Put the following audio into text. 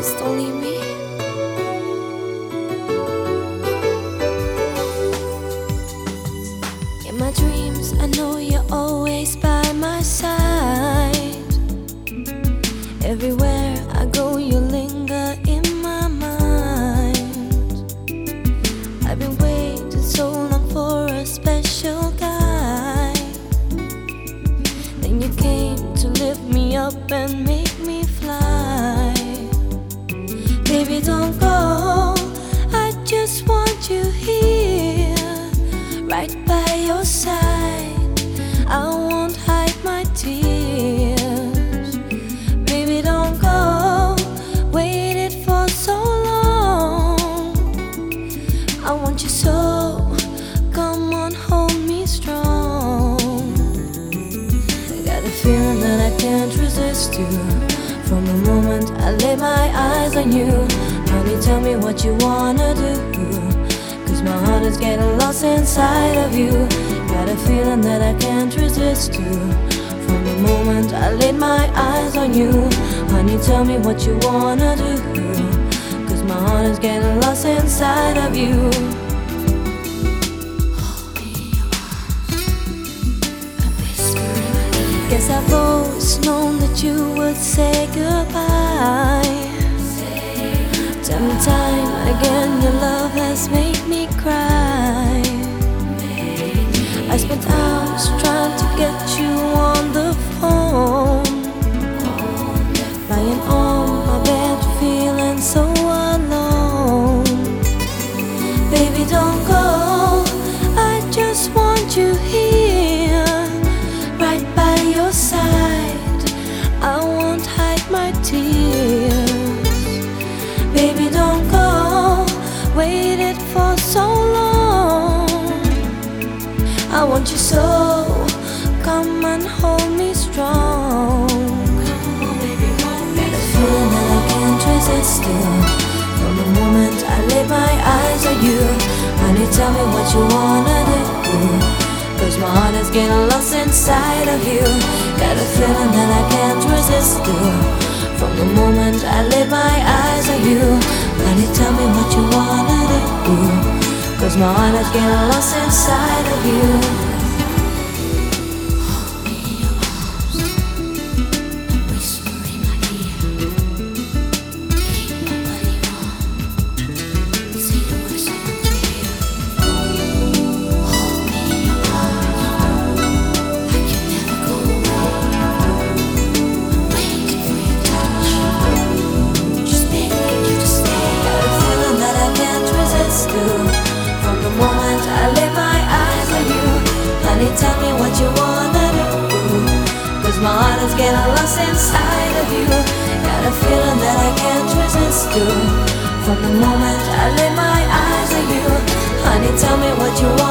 Please don't leave me. In my dreams, I know you're always by my side. Everywhere I go, you linger in my mind. I've been waiting so long for a special guy. Then you came to lift me up and make me fly. Don't go. I just want you here, right by your side. I won't hide my tears. Baby, don't go. Waited for so long. I want you so. Come on, hold me strong. I got a feeling that I can't resist you. From the moment I lay my eyes on you, honey, tell me what you wanna do. Cause my heart is getting lost inside of you. Got a feeling that I can't resist you. From the moment I laid my eyes on you, honey, tell me what you wanna do. Cause my heart is getting lost inside of you. Guess I've always known you would say goodbye. Time time again, your love has made me cry. I spent hours trying to get you I want you so. Come and hold me strong. Got a feeling that I can't resist you. From the moment I lay my eyes on you, honey, tell me what you wanna do. Cause my heart is getting lost inside of you. Got a feeling that I can't resist you. From the moment I lay my eyes on you, honey, tell me what you wanna. Cause my is getting lost inside of you. My heart is getting lost inside of you. Got a feeling that I can't resist you. From the moment I lay my eyes on you, honey, tell me what you wanna